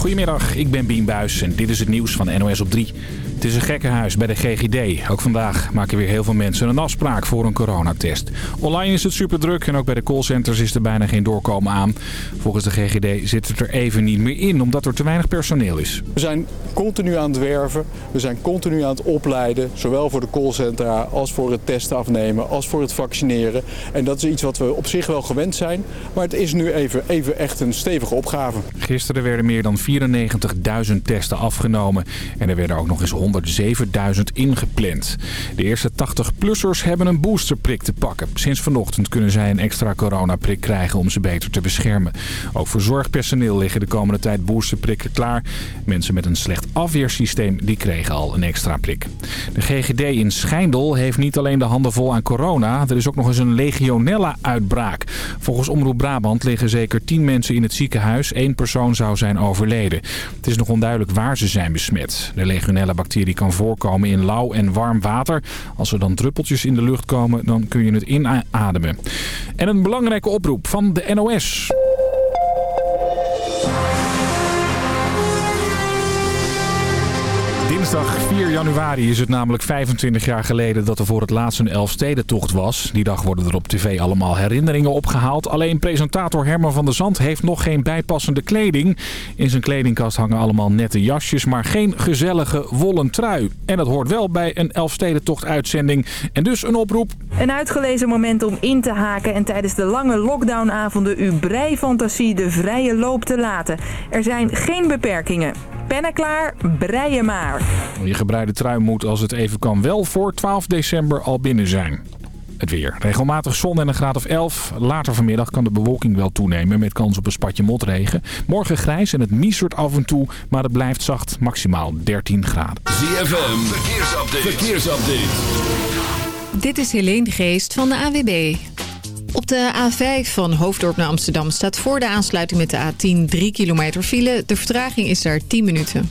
Goedemiddag, ik ben Bien Buis en dit is het nieuws van NOS op 3. Het is een gekkenhuis bij de GGD. Ook vandaag maken weer heel veel mensen een afspraak voor een coronatest. Online is het super druk en ook bij de callcenters is er bijna geen doorkomen aan. Volgens de GGD zit het er even niet meer in, omdat er te weinig personeel is. We zijn continu aan het werven, we zijn continu aan het opleiden. Zowel voor de callcentra als voor het testen afnemen, als voor het vaccineren. En dat is iets wat we op zich wel gewend zijn. Maar het is nu even, even echt een stevige opgave. Gisteren werden meer dan 94.000 testen afgenomen. En er werden ook nog eens 107.000 ingepland. De eerste 80-plussers hebben een boosterprik te pakken. Sinds vanochtend kunnen zij een extra coronaprik krijgen om ze beter te beschermen. Ook voor zorgpersoneel liggen de komende tijd boosterprikken klaar. Mensen met een slecht afweersysteem die kregen al een extra prik. De GGD in Schijndel heeft niet alleen de handen vol aan corona. Er is ook nog eens een legionella-uitbraak. Volgens Omroep Brabant liggen zeker 10 mensen in het ziekenhuis. Eén persoon zou zijn overleden. Het is nog onduidelijk waar ze zijn besmet. De legionella-bacterie kan voorkomen in lauw en warm water. Als er dan druppeltjes in de lucht komen, dan kun je het inademen. En een belangrijke oproep van de NOS. Dinsdag 4 januari is het namelijk 25 jaar geleden dat er voor het laatst een Elfstedentocht was. Die dag worden er op tv allemaal herinneringen opgehaald. Alleen presentator Herman van der Zand heeft nog geen bijpassende kleding. In zijn kledingkast hangen allemaal nette jasjes, maar geen gezellige wollen trui. En dat hoort wel bij een Elfstedentocht uitzending. En dus een oproep. Een uitgelezen moment om in te haken en tijdens de lange lockdownavonden uw breifantasie de vrije loop te laten. Er zijn geen beperkingen. Pennen klaar, breien maar. Je gebreide trui moet als het even kan wel voor 12 december al binnen zijn. Het weer. Regelmatig zon en een graad of 11. Later vanmiddag kan de bewolking wel toenemen met kans op een spatje motregen. Morgen grijs en het miezert af en toe, maar het blijft zacht. Maximaal 13 graden. ZFM, verkeersupdate. verkeersupdate. Dit is Helene de Geest van de AWB. Op de A5 van Hoofddorp naar Amsterdam staat voor de aansluiting met de A10 3 kilometer file. De vertraging is daar 10 minuten.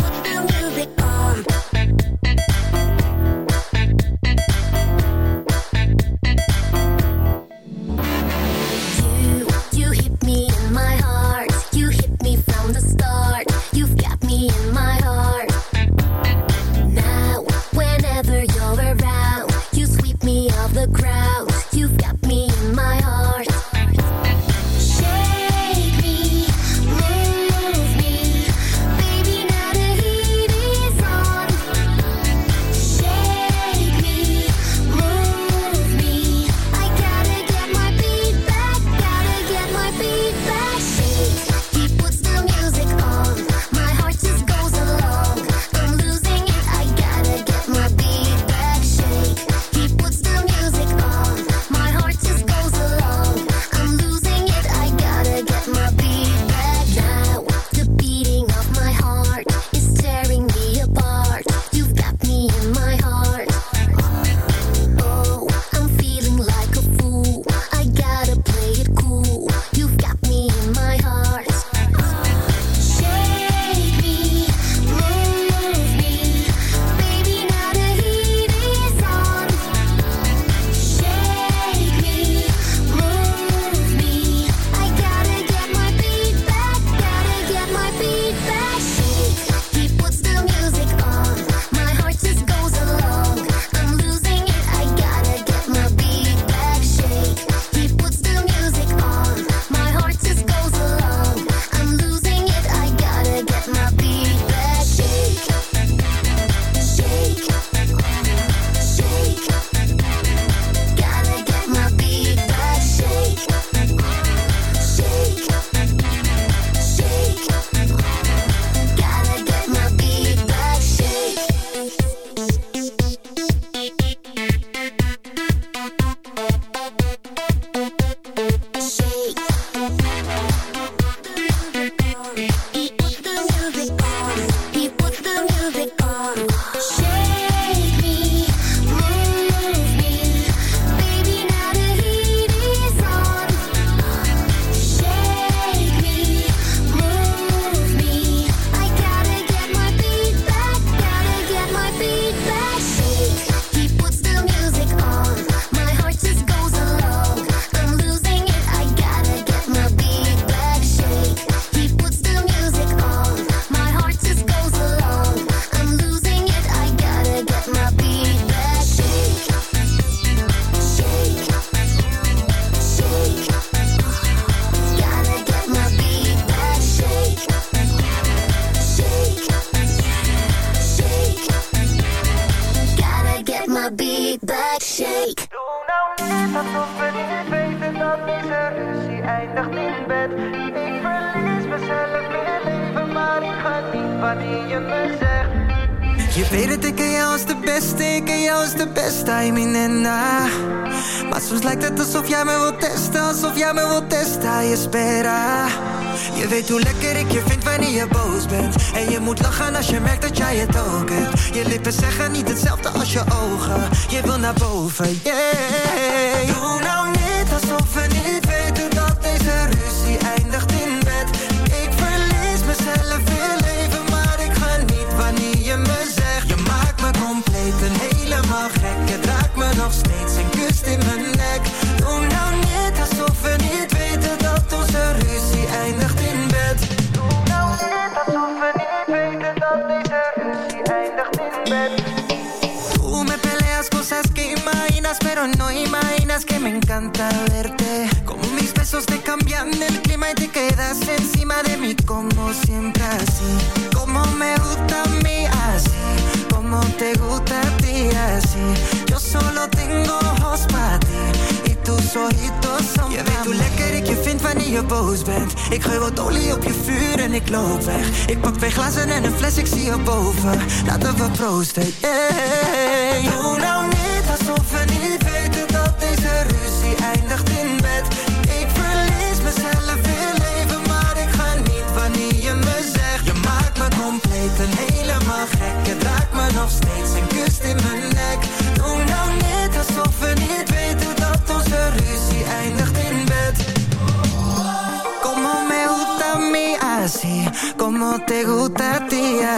je boos bent. Ik gooi wat olie op je vuur en ik loop weg. Ik pak twee glazen en een fles, ik zie je boven. Laten we proosten, yeah.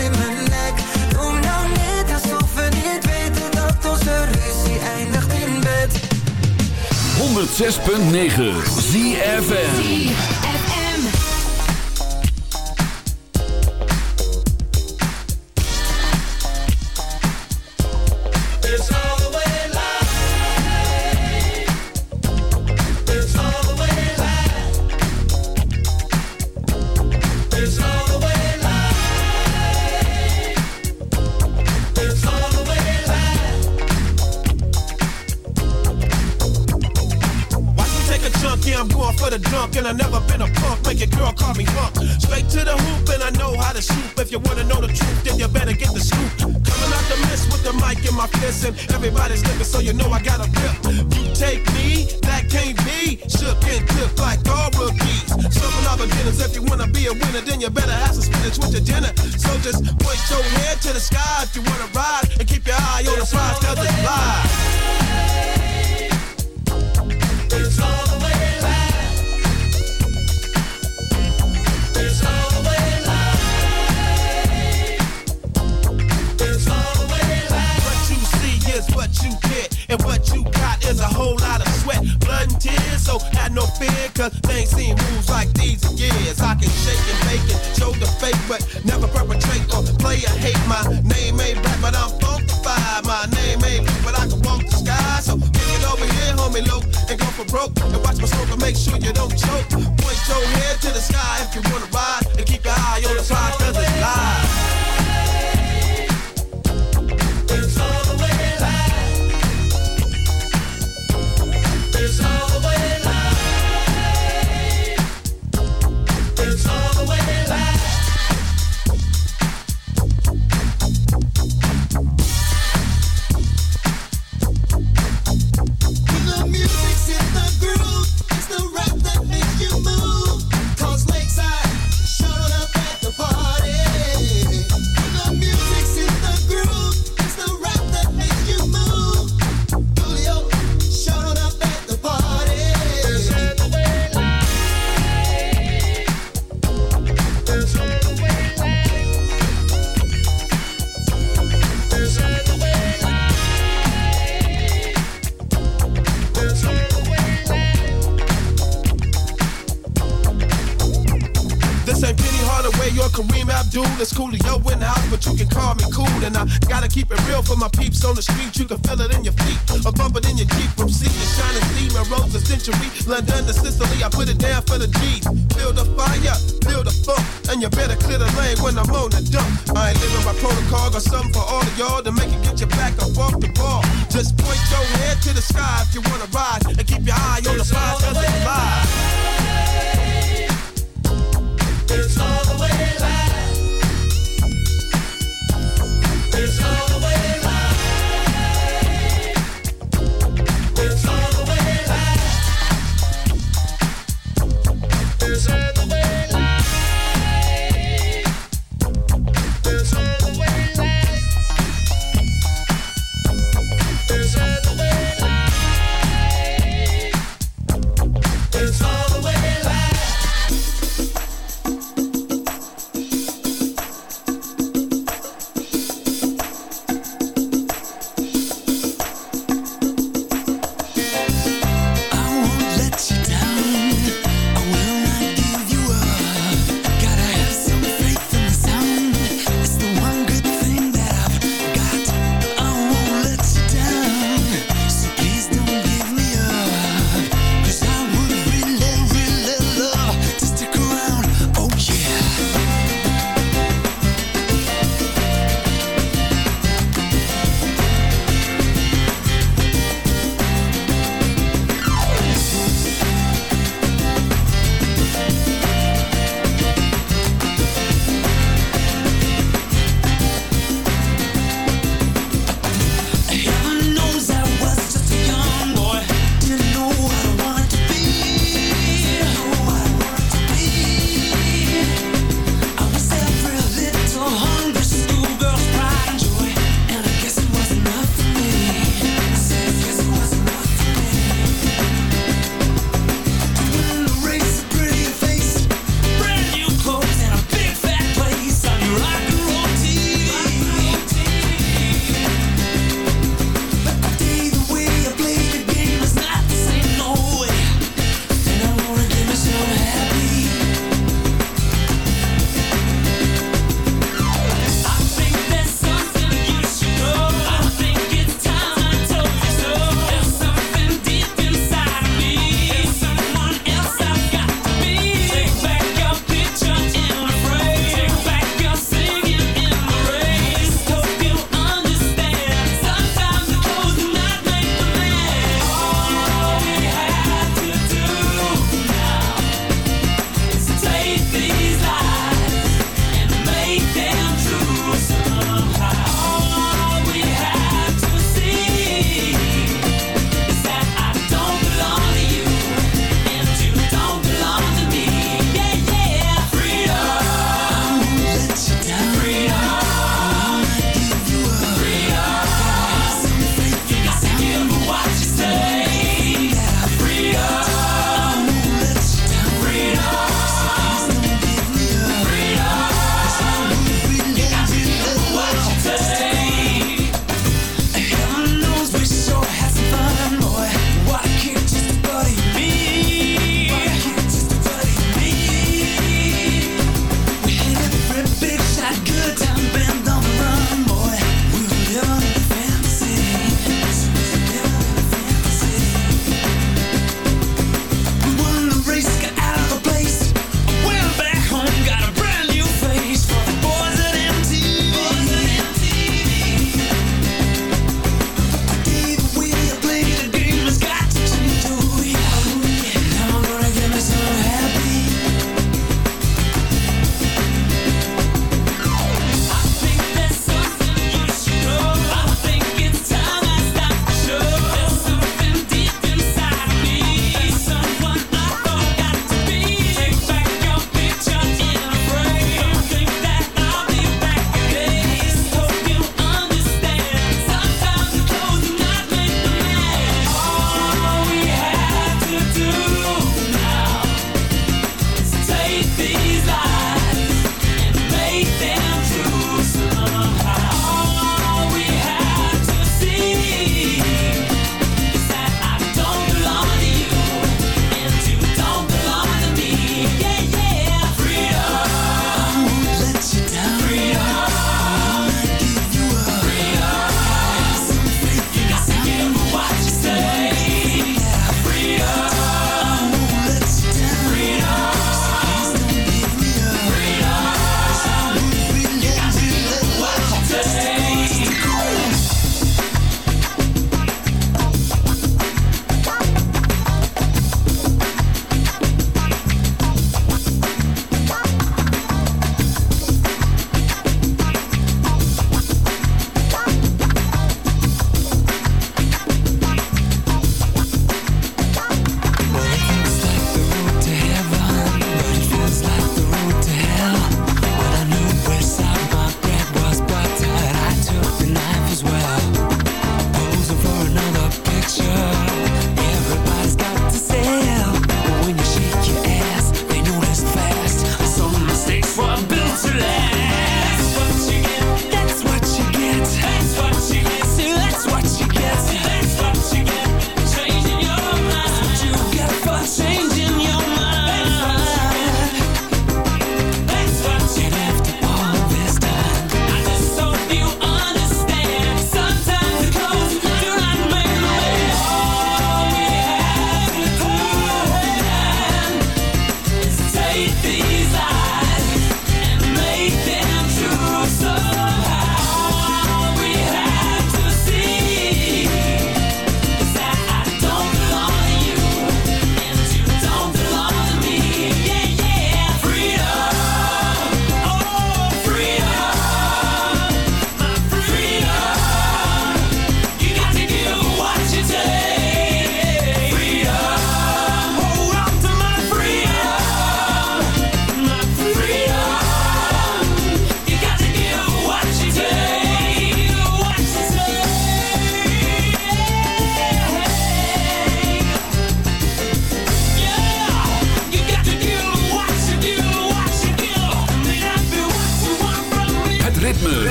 in mijn nek. Doe nou net alsof we niet weten dat onze ruzie eindigt in bed. 106.9 Zie ZFN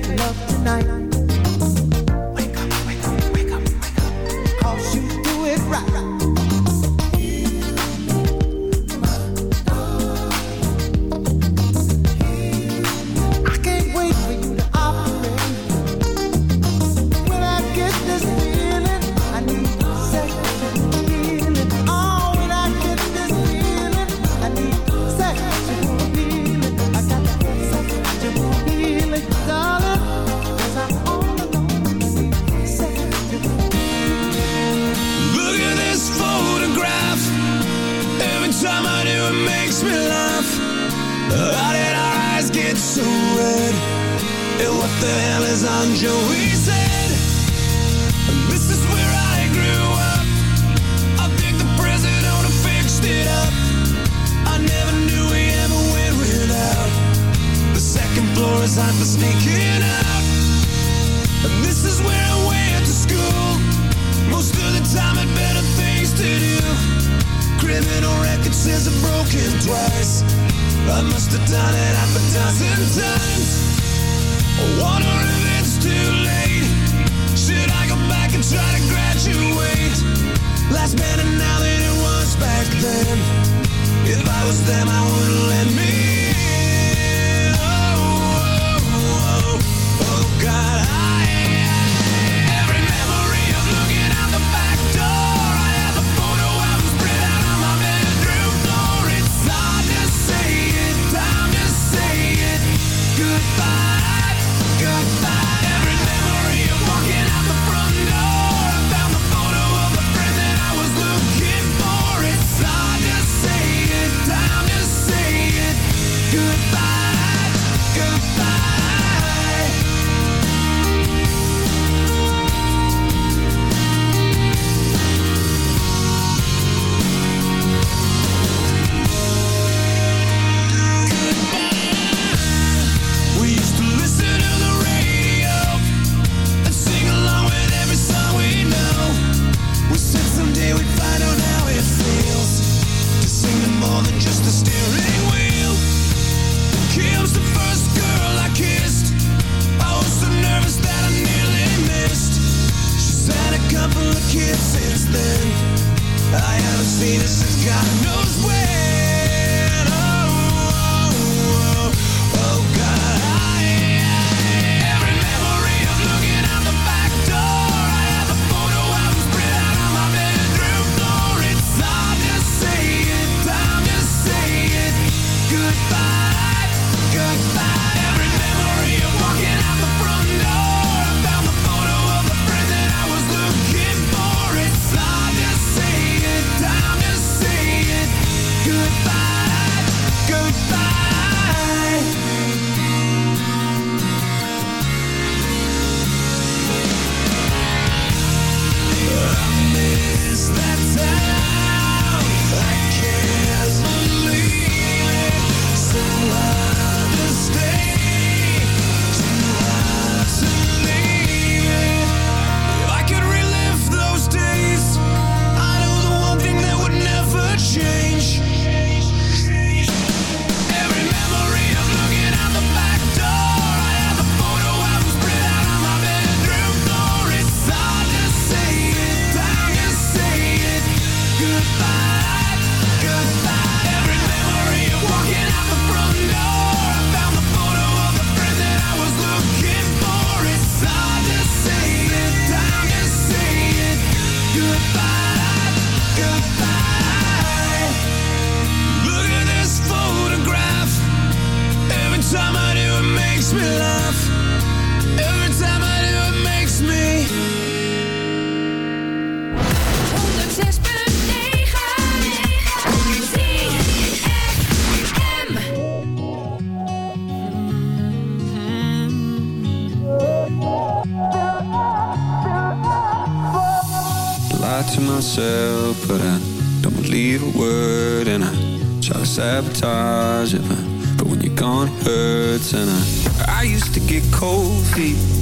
make love tonight. Street.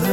the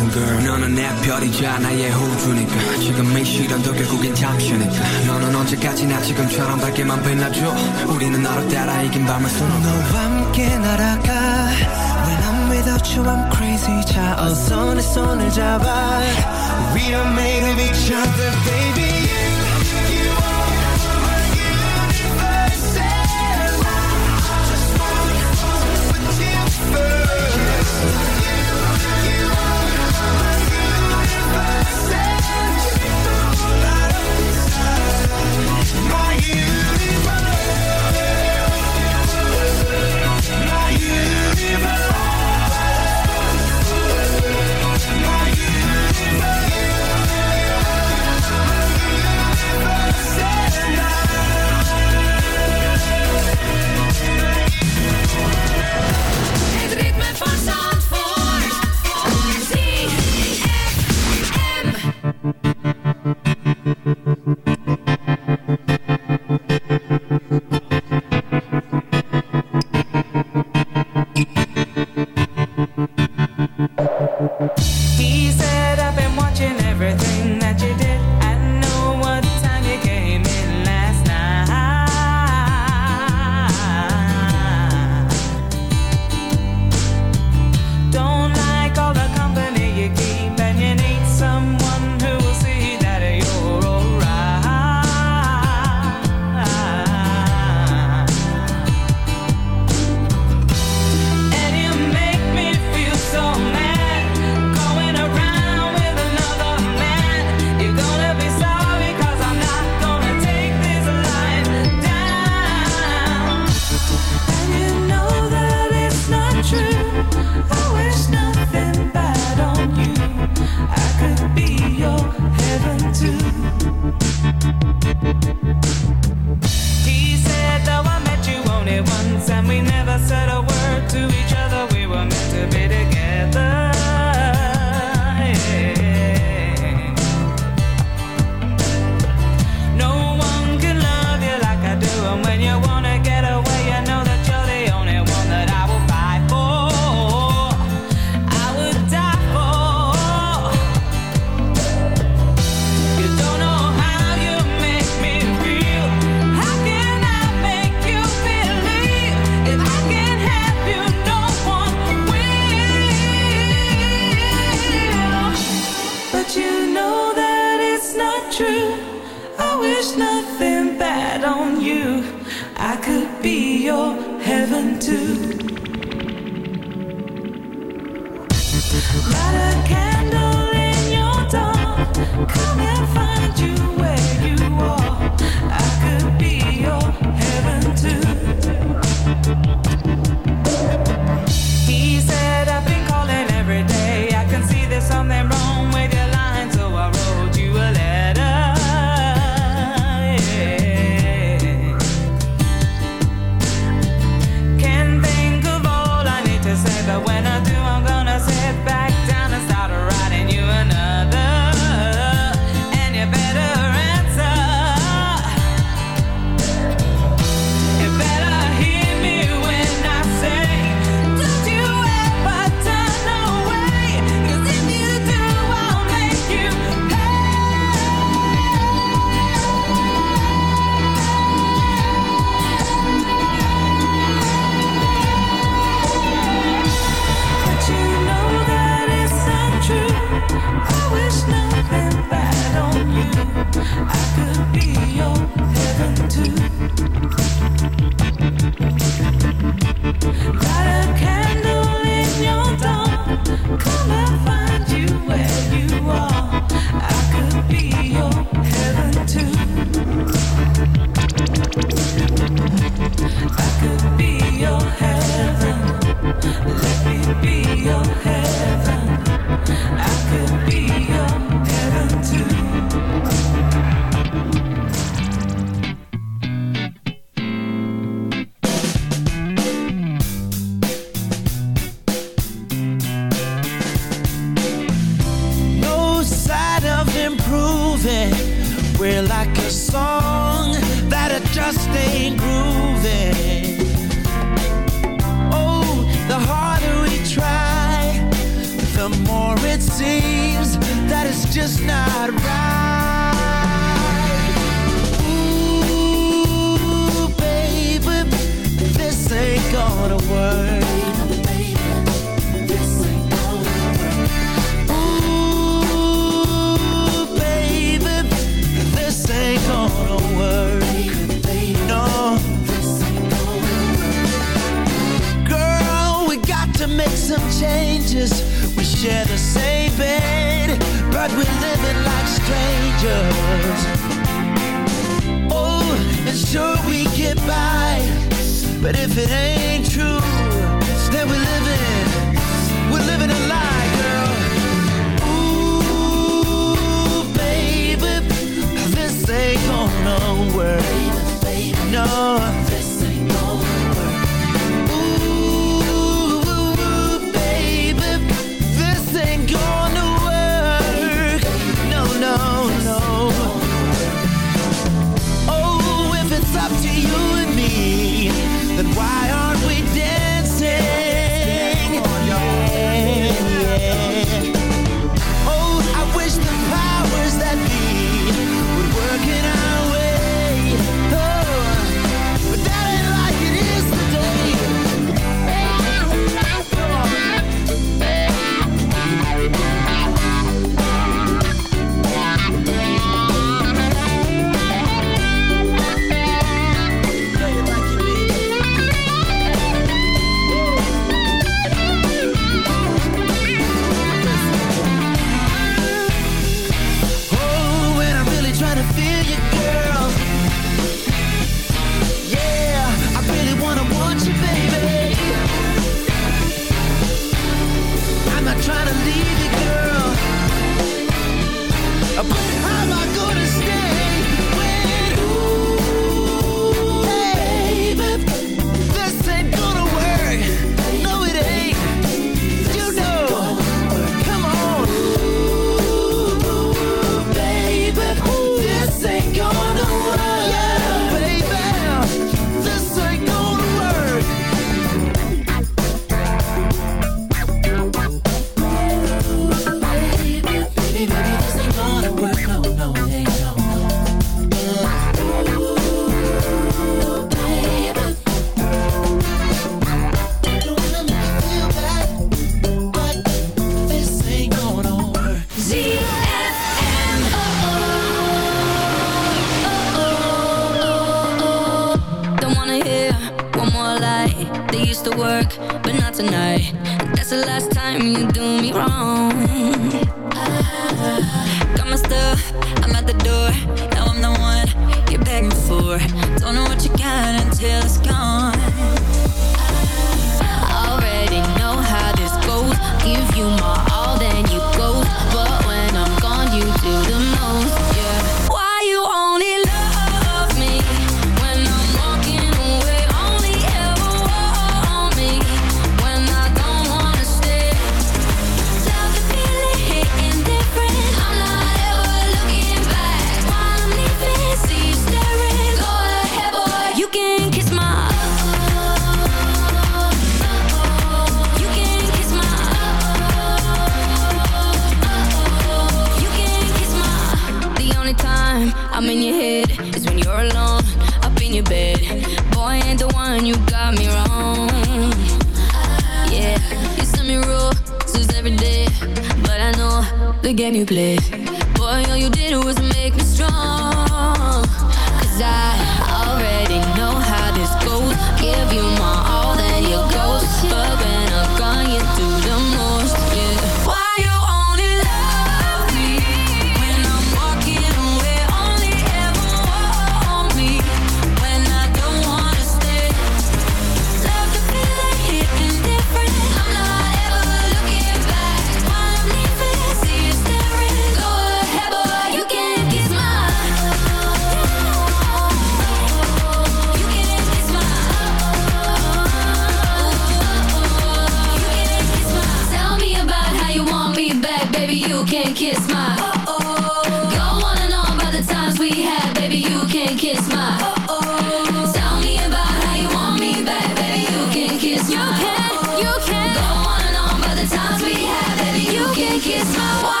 It's my wife.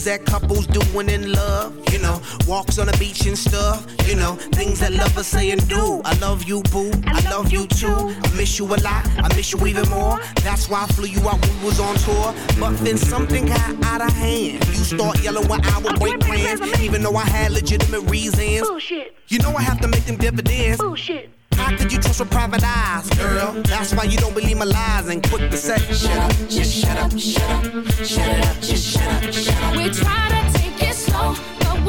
Things that couples doing in love. You know, walks on the beach and stuff. You know, things that lovers say and do. I love you, boo. I love you too. I miss you a lot. I miss you even more. That's why I flew you out when we was on tour. But then something got out of hand. You start yelling when I would break plans, even though I had legitimate reasons. Bullshit. You know I have to make them dividends. Bullshit. How could you trust with private eyes, girl? That's why you don't believe my lies and quick the set. shut up, just shut up, shut up, shut it up, just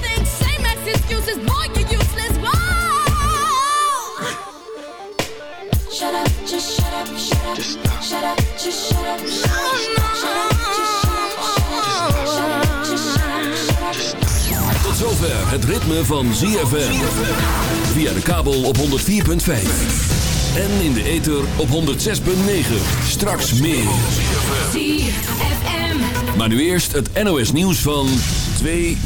same ass excuses. Boy, you useless. Whoa! Shut up, just shut up, shut up. Just stop. Shut up, just shut up. Shut up, shut up, just shut up. Shut up, just shut up, shut up. Tot zover het ritme van ZFM. Via de kabel op 104.5. En in de ether op 106.9. Straks meer. ZFM. Maar nu eerst het NOS nieuws van 2